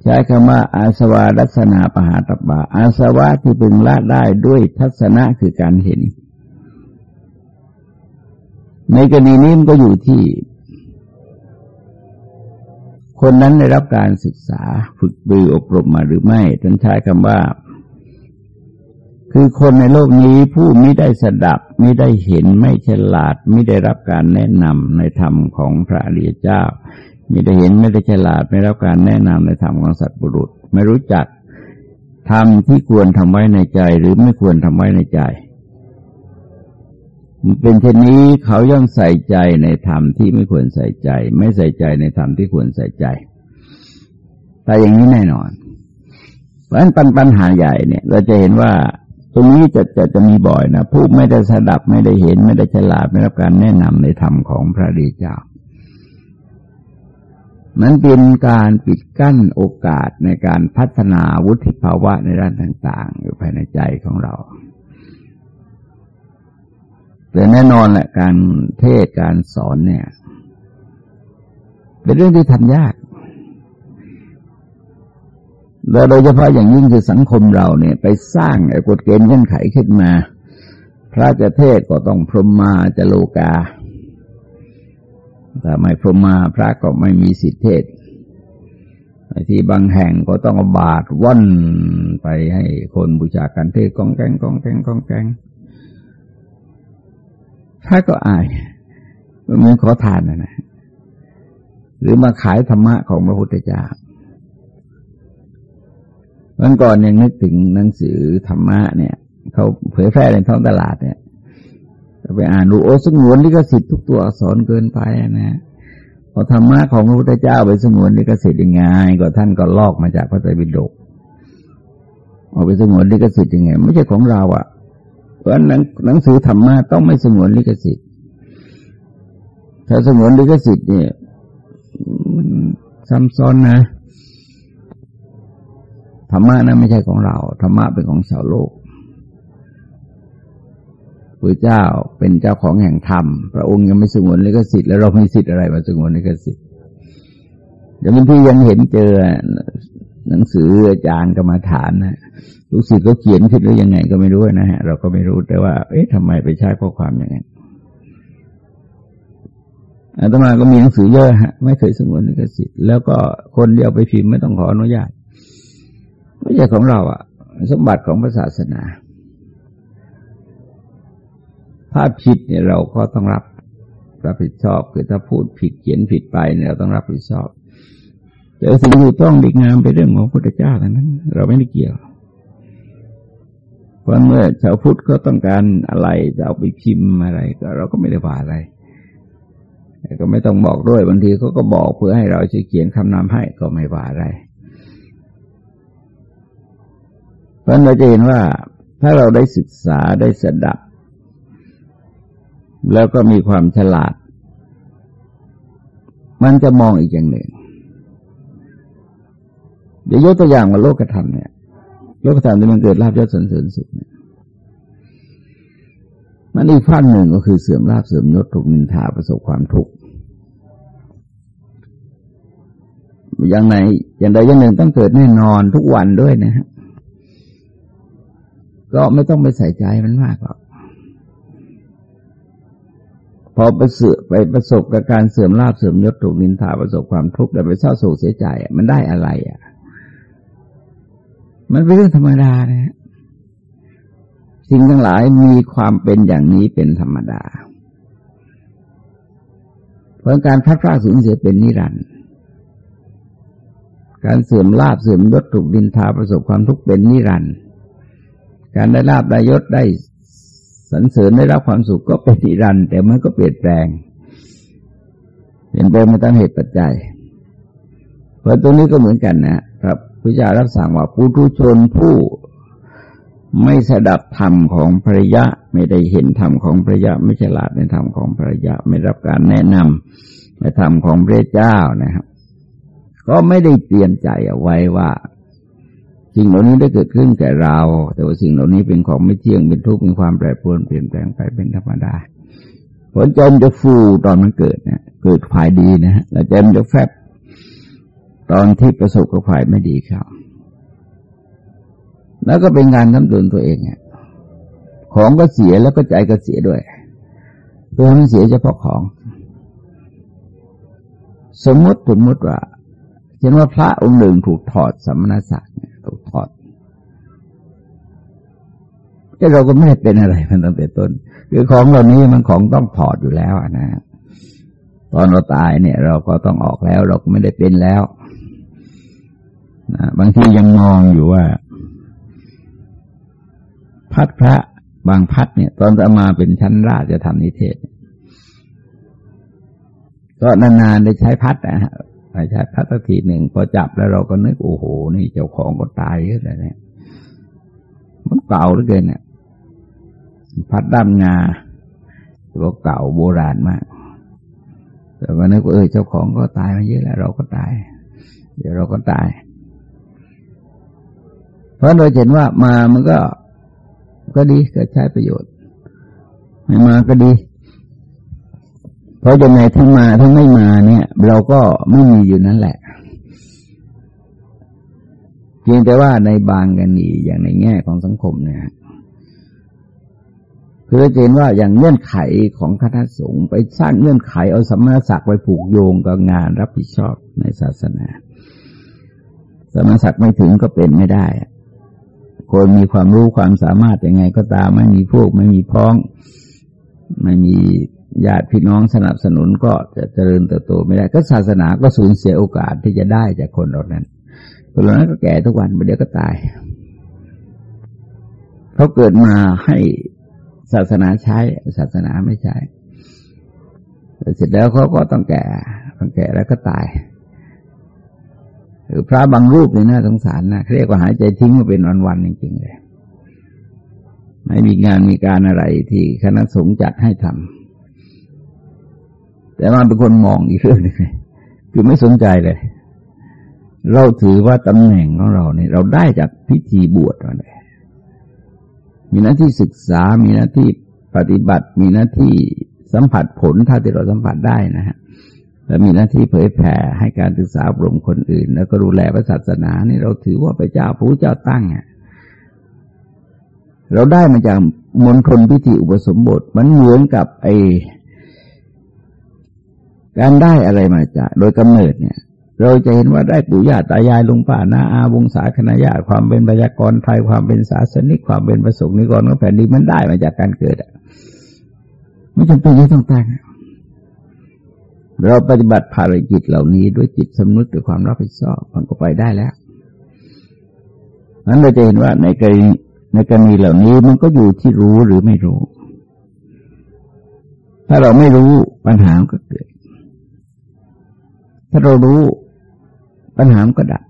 ใช้คำว่าอาสวะรัศนาปหาตบาอาสวะที่พึงละได้ด้วยทัศนะคือการเห็น ในกรณีนี้มันก็อยู่ที่ คนนั้นได้รับการศึกษาฝึกบืออบรมมาหรือไม่ท่านใช้คำว่า คือคนในโลกนี้ผู้ไม่ได้สดับไม่ได้เห็นไม่ฉลาดไม่ได้รับการแนะนำในธรรมของพระอริยเจ้า ม่ได้เห็นไม่ได้ฉลาดไม่รับการแนะนำในธรรมของสัตว์บุรุษ ไม่รู้จักธรรมที่ควรทำไว้ในใจหรือไม่ควรทำไว้ในใจ เป็นเช่นนี้เขาย่อมใส่ใจในธรรมที่ไม่ควรใส่ใจ ไม่ใส่ใจในธรรมที่ควรใส่ใจ แต่อย่างนี้แน่นอน เพราะฉะนั้นปัญหาใหญ่เนี่ย เราจะเห็นว่าตรงนี้จะจะจะมีบ่อยนะผู้ไม่ได้สดับไม่ได้เห็น ไม่ได้ฉลาดไม่รับการแนะนำในธรรมของพระดีเจ้า มันเป็นการปิดกั้นโอกาสในการพัฒนาวุฒิภาวะในด้านต่าง ๆ อยู่ภายในใจของเรา แต่แน่นอนแหละการเทศการสอนเนี่ย เป็นเรื่องที่ทำยาก แล้วโดยเฉพาะอย่างยิ่งคือสังคมเราเนี่ย ไปสร้างกฎเกณฑ์เงื่อนไขขึ้นมา พระจะเทศก็ต้องพรหมมาจะโลกา แต่ไม่พรมมาพระก็ไม่มีสิทธิเทศที่บางแห่งก็ต้องบาดว่อนไปให้คนบูชาการเทศกองแกงกองแกงกองแกงพระก็อายมันเหมือนขอทานนะนะหรือมาขายธรรมะของพระพุทธเจ้าวันก่อนยังนึกถึงหนังสือธรรมะเนี่ย เขาเผยแพร่ในท้องตลาดเนี่ย ไปอ่านดูโอ้สงวนลิขสิทธิ์ทุกตัวอักษรเกินไปนะพอธรรมะของพระพุทธเจ้าไปสงวนลิขสิทธิ์ยังไง ก็ท่านก็ลอกมาจากพระไตรปิฎกเอาไปสงวนลิขสิทธิ์ยังไง ไม่ใช่ของเราอะ่ะ เพราะหนังหนังสือธรรมะต้องไม่สงวนลิขสิทธิ์ ถ้าสงวนลิขสิทธิ์เนี่ยมันซ้ำซ้อนนะธรรมะนั้นไม่ใช่ของเราธรรมะเป็นของชาวโลก พระเจ้าเป็นเจ้าของแห่งธรรม พระองค์ยังไม่สงวนลิขสิทธิ์แล้วเราไม่สิทธิ์อะไรมาสงวนลิขสิทธิ์เดี๋ยวบางทียังเห็นเจอหนังสืออาจารย์กรรมฐานนะลูกศิษย์ก็เขียนขึ้นหรือยังไงก็ไม่รู้นะฮะ เราก็ไม่รู้แต่ว่า เอ๊ะทำไมไปใช้ข้อความอย่างนั้นอาตมาก็มีหนังสือเยอะฮะ ไม่เคยสงวนลิขสิทธิ์แล้วก็คนเดียวไปพิมพ์ไม่ต้องขออนุญาตไม่ใช่ของเราอะสมบัติของพระศาสนา ถ้าผิดเนี่ยเราก็ต้องรับรับผิดชอบคือถ้าพูดผิดเขียนผิดไปเนี่ยเราต้องรับผิดชอบ แต่สิ่งที่ต้องดีงามเป็นเรื่องของพระพุทธเจ้านั้น เราไม่ได้เกี่ยวเพราะเมื่อชาวพุทธก็ต้องการอะไรจะเอาไปพิมพ์อะไร ก็เราก็ไม่ได้ว่าอะไรก็ไม่ต้องบอกด้วยบางทีเขาก็บอกเพื่อให้เราช่วยเขียนคำนำให้ก็ไม่ว่าอะไร เพราะเราจะเห็นว่าถ้าเราได้ศึกษาได้สดับ แล้วก็มีความฉลาด มันจะมองอีกอย่างหนึ่ง เดี๋ยวยกตัวอย่างว่าโลกธรรมเนี่ย โลกธรรมที่มันเกิดลาบยศสันเสริญสุขเนี่ยมันอีกขั้นหนึ่งก็คือเสื่อมลาบเสื่อมยศถูกนินทาประสบความทุกข์อย่างไหนอย่างใดอย่างหนึ่งต้องเกิดแน่นอนทุกวันด้วยนะฮะก็ไม่ต้องไปใส่ใจมันมากหรอก อไปเสื่อไปประสบกับการเสื่อมลาบเสื่อมยศถูกนินทาประสบความทุกข์แต่ไปเศร้าโศกเสียใจมันได้อะไรอะ มันเป็นเรื่องธรรมดานะสิ่งทั้งหลายมีความเป็นอย่างนี้เป็นธรรมดา เพราะการพัดพลาดสูญเสียเป็นนิรันดร์การเสื่อมลาบเสื่อมยศถูกดินทาประสบความทุกข์เป็นนิรันดร์การได้ลาบได้ยศได้ สรรเสริญได้รับความสุขก็เป็นนิรันแต่มันก็เปลี่ยนแปลง เปลี่ยนแปลงมาตั้งเหตุปัจจัยเพราะตรงนี้ก็เหมือนกันนะครับพระเจ้ารับสั่งว่าผู้ทุชนผู้ไม่สดับธรรมของภรยะ ไม่ได้เห็นธรรมของภรยะ ไม่ฉลาดในธรรมของภรยะ ไม่รับการแนะนำในธรรมของพระเจ้านะครับ ก็ไม่ได้เตรียมใจเอาไว้ว่า สิ่งเหล่านี้ได้เกิดขึ้นแก่เรา แต่ว่าสิ่งเหล่านี้เป็นของไม่เที่ยงเป็นทุกข์มีความแปรปรวนเปลี่ยนแปลงไปเป็นธรรมดาผลใจมันจะฟูตอนมันเกิดเนี่ยเกิดฝ่ายดีนะฮะแล้วใจมันจะแฟบตอนที่ประสบกับฝ่ายไม่ดีครับแล้วก็เป็นการทำตนตัวเองเนี่ยของก็เสียแล้วก็ใจก็เสียด้วยเพื่อมันเสียเฉพาะของ สมมติสมมติว่าเช่นว่าพระองค์หนึ่งถูกถอดสมณศักดิ์ ถูกถอดแต่เราก็ไม่ได้เป็นอะไรมันตั้งแต่ต้น คือของเหล่านี้มันของต้องถอดอยู่แล้วนะตอนเราตายเนี่ย เราก็ต้องออกแล้ว เราก็ไม่ได้เป็นแล้วนะบางทียังมองอยู่ว่า พัดพระบางพัดเนี่ย ตอนจะมาเป็นชั้นราชจะทำนิเทศ ก็นานๆได้ใช้พัดนะฮะ ใช้พัดสักทีหนึ่งพอจับแล้วเราก็นึกโอ้โห นี่เจ้าของก็ตายเยอะเลยเนี่ยมันเก่าเหลือเกินเนี่ยพัดด้ามงาตัวเก่าโบราณมากแต่ก็นึกว่าเออเจ้าของก็ตายมาเยอะแล้ว เราก็ตาย เดี๋ยวเราก็ตาย เพราะเราเห็นว่ามามันก็ก็ดีก็ใช้ประโยชน์ไม่มาก็ดี เพราะยังไงถ้ามาถ้าไม่มาเนี่ย เราก็ไม่มีอยู่นั่นแหละเพียงแต่ว่าในบางกรณีอย่างในแง่ของสังคมเนี่ยคือเห็นว่าอย่างเงื่อนไขของคณะสงฆ์ไปสร้างเงื่อนไขเอาสมณศักดิ์ไปผูกโยงกับงานรับผิดชอบในศาสนา สมณศักดิ์ไม่ถึงก็เป็นไม่ได้ คนมีความรู้ความสามารถยังไงก็ตามไม่มีพวก ไม่มีพ้อง ไม่มี ญาติพี่น้องสนับสนุนก็จะเจริญเติบโตไม่ได้ ก็ศาสนาก็สูญเสียโอกาสที่จะได้จากคนเหล่านั้นคนเหล่านั้นก็แก่ทุกวันเดี๋ยวก็ตายเขาเกิดมาให้ศาสนาใช้ ศาสนาไม่ใช้เสร็จแล้วเขาก็ต้องแก่ต้องแก่แล้วก็ตายหรือพระบางรูปนี่น่าสงสารนะเรียกว่าหายใจทิ้งมาเป็นวันๆจริงๆเลยไม่มีงานมีการอะไรที่คณะสงฆ์จัดให้ทำ แต่มันเป็นคนมองอีกเรื่องนึงคือไม่สนใจเลย เราถือว่าตำแหน่งของเราเนี่ย เราได้จากพิธีบวชมาเลยมีหน้าที่ศึกษา มีหน้าที่ปฏิบัติ มีหน้าที่สัมผัสผลถ้าที่เราสัมผัสได้นะฮะและมีหน้าที่เผยแผ่ให้การศึกษาอบรมคนอื่น แล้วก็ดูแลพระศาสนานี่เราถือว่าพระเจ้าพระเจ้าตั้งอะเราได้มาจากมณฑลพิธีอุปสมบท มันเหมือนกับไอ การได้อะไรมาจากโดยกำเนิดเนี่ย เราจะเห็นว่าได้ปู่ย่าตายายลุงป้านาอาวงศาคณะญาติความเป็นประชากรไทยความเป็นศาสนิกความเป็นประสงค์นิกรของแผ่นดินมันได้มาจากการเกิดอะไม่จำเป็นที่ต้องแต่งเราปฏิบัติภารกิจเหล่านี้ด้วยจิตสำนึกด้วยความรับผิดชอบมันก็ไปได้แล้วนั้นเราจะเห็นว่าในกรณีในกรณีเหล่านี้มันก็อยู่ที่รู้หรือไม่รู้ ถ้าเราไม่รู้ปัญหาก็เกิด ถ้าเรารู้ปัญหาก็ดับ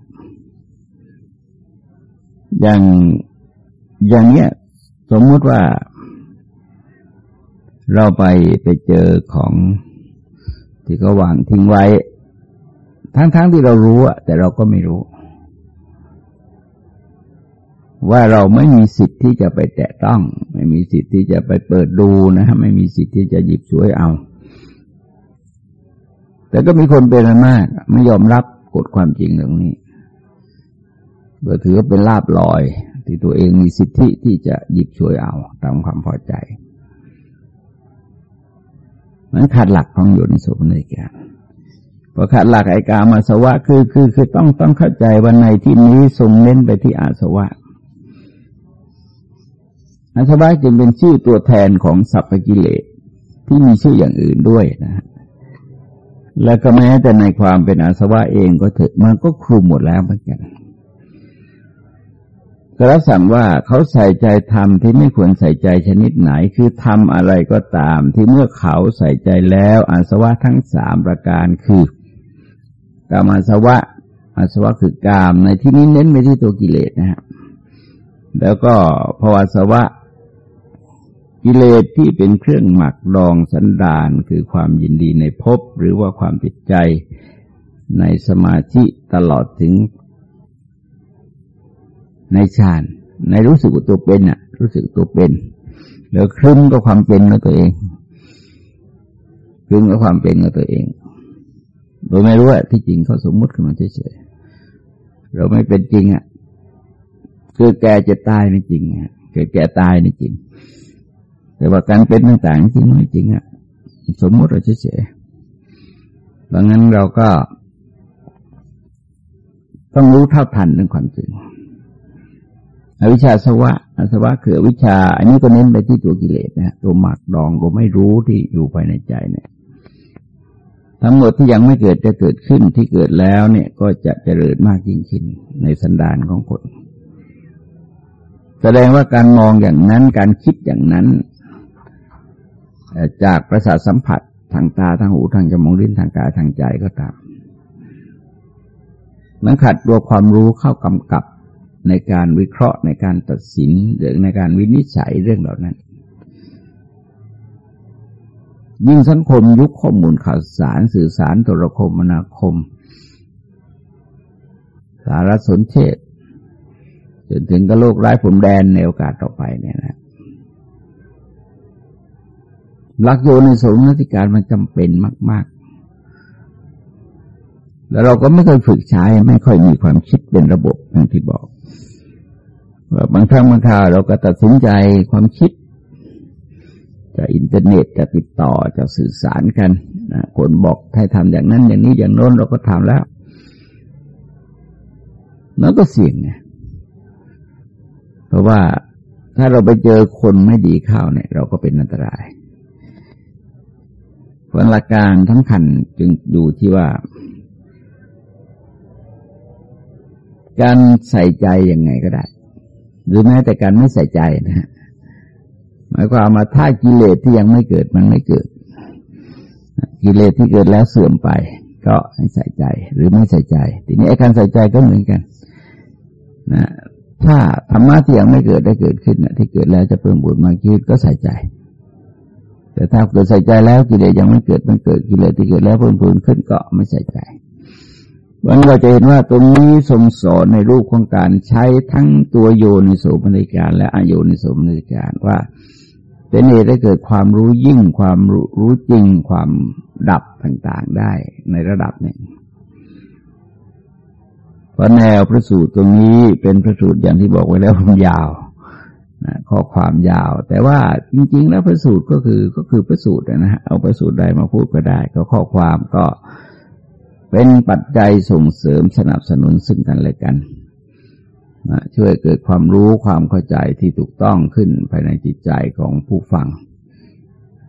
อย่างอย่างเนี้ย สมมติว่า เราไปไปเจอของที่เขาวางทิ้งไว้ ทั้งๆทที่เรารู้แต่เราก็ไม่รู้ ว่าเราไม่มีสิทธิ์ที่จะไปแตะต้อง ไม่มีสิทธิ์ที่จะไปเปิดดูนะฮะไม่มีสิทธิ์ที่จะหยิบช่วยเอา แต่ก็มีคนเป็นมาก ไม่ยอมรับกฎความจริงตรงนี้เพื่อถือว่าเป็นลาบลอย ที่ตัวเองมีสิทธิที่จะหยิบช่วยเอาตามความพอใจมันขาดหลักของอยู่ในสุภนิการพอขาดหลักไอกามาสวะคือคือคือต้องต้องเข้าใจว่าในที่นี้ทรงเน้นไปที่อาสวะ อาสวะจึงเป็นชื่อตัวแทนของสัพพกิเลสที่มีชื่ออย่างอื่นด้วยนะ แล้วก็แม้แต่ในความเป็นอาสวะเองก็เถอะมันก็คลุมหมดแล้วเหมือนกันก็รับสั่งว่าเขาใส่ใจทำที่ไม่ควรใส่ใจชนิดไหน คือทำอะไรก็ตาม ที่เมื่อเขาใส่ใจแล้วอาสวะทั้งสามประการคือกามอาสวะอาสวะคือกามในที่นี้เน้นไปที่ตัวกิเลสนะฮะแล้วก็ภวาสวะ กิเลสที่เป็นเครื่องหมักดองสันดานคือความยินดีในภพหรือว่าความติดใจในสมาธิตลอดถึงในฌานในรู้สึกตัวเป็นอะ รู้สึกตัวเป็น แล้วคลึ้มกับความเป็นของตัวเองคลึ้มกับความเป็นของตัวเอง โดยไม่รู้ว่าที่จริงเขาสมมุติขึ้นมาเฉยๆเราไม่เป็นจริงอะคือแกจะตายในจริงอะแกแกตายในจริง แต่ว่าการเป็นต่างๆจริงไม่จริงอะสมมุติเราเฉยๆดังนั้นเราก็ ต้องรู้เท่าทันเรื่องความจริงอวิชชาสวะอสวะคือวิชา อันนี้ก็เน้นไปที่ตัวกิเลสนะตัวหมักดองตัวไม่รู้ที่อยู่ภายในใจเนี่ย ทั้งหมดที่ยังไม่เกิดจะเกิดขึ้นที่เกิดแล้วเนี่ยก็จะเจริญมากยิ่งขึ้นในสันดานของคน แสดงว่าการมองอย่างนั้นการคิดอย่างนั้น จากประสาทสัมผัสทางตาทางหูทางจมูกลิ้นทางกายทางใจก็ตามนั้นขัดตัวความรู้เข้ากำกับในการวิเคราะห์ในการตัดสินหรือในการวินิจฉัยเรื่องเหล่านั้น ยิ่งสังคมยุคข้อมูลข่าวสารสื่อสารโทรคมนาคม สารสนเทศ จนถึงกับโลกไร้ผมแดนในโอกาสต่อไปเนี่ยนะ หลักโยในสมนติการมันจำเป็นมาก ๆ แล้วเราก็ไม่เคยฝึกใช้ไม่ค่อยมีความคิดเป็นระบบอย่างที่บอกว่าบางครั้งบางคราวเราก็ตัดสินใจความคิดจะอินเทอร์เน็ตจะติดต่อจะสื่อสารกันนะคนบอกให้ทำอย่างนั้น อย่างนี้อย่างโน้นเราก็ทำแล้วนั่นก็เสี่ยงไงเพราะว่าถ้าเราไปเจอคนไม่ดีเข้าเนี่ย เราก็เป็นอันตราย ผลหลักการทั้งคันจึงอยู่ที่ว่า การใส่ใจยังไงก็ได้ หรือแม้แต่การไม่ใส่ใจนะฮะหมายความมาถ้ากิเลสที่ยังไม่เกิดมันไม่เกิด กิเลสที่เกิดแล้วเสื่อมไป ก็ให้ใส่ใจหรือไม่ใส่ใจ ทีนี้ไอ้การใส่ใจก็เหมือนกัน นะถ้าธรรมะที่ยังไม่เกิดได้เกิดขึ้นนะที่เกิดแล้วจะเพิ่มบุญมากขึ้นก็ใส่ใจ แต่ถ้าเกิดใส่ใจแล้วกิเลสยังไม่เกิดมันเกิดกิเลสที่เกิดแล้วเพิ่มพูนขึ้นก็ไม่ใส่ใจวันเราจะเห็นว่าตรงนี้ทรงสอนในรูปของการใช้ทั้งตัวโยนิโสมนิการ และอโยนิโสมนิการว่า เป็นเหตุให้เกิดความรู้ยิ่งความรู้จริงความดับต่างๆได้ในระดับหนึ่งเพราะแนวพระสูตรตรงนี้เป็นพระสูตรอย่างที่บอกไว้แล้วมันยาว นะข้อความยาว แต่ว่าจริง ๆ แล้วพระสูตรก็คือก็คือพระสูตรนะฮะเอาพระสูตรใดมาพูดก็ได้ ก็ข้อความก็เป็นปัจจัยส่งเสริมสนับสนุนซึ่งกันและกันนะช่วยเกิดความรู้ความเข้าใจที่ถูกต้องขึ้นภายในจิตใจของผู้ฟัง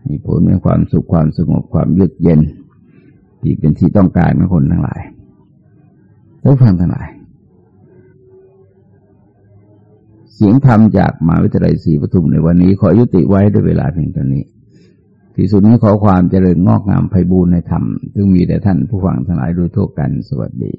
มีผลมีความสุขความสงบความเยือกเย็น ที่เป็นที่ต้องการของคนทั้งหลายทุกฟังทั้งหลาย เสียงธรรมจากมหาวิทยาลัยศรีปทุมในวันนี้ ขอยุติไว้ด้วยเวลาเพียงเท่านี้ ที่สุดนี้ขอความเจริญงอกงามไพบูรณ์ในธรรมซึ่งมีแต่ท่านผู้ฟังทั้งหลายโดยทั่วกันสวัสดี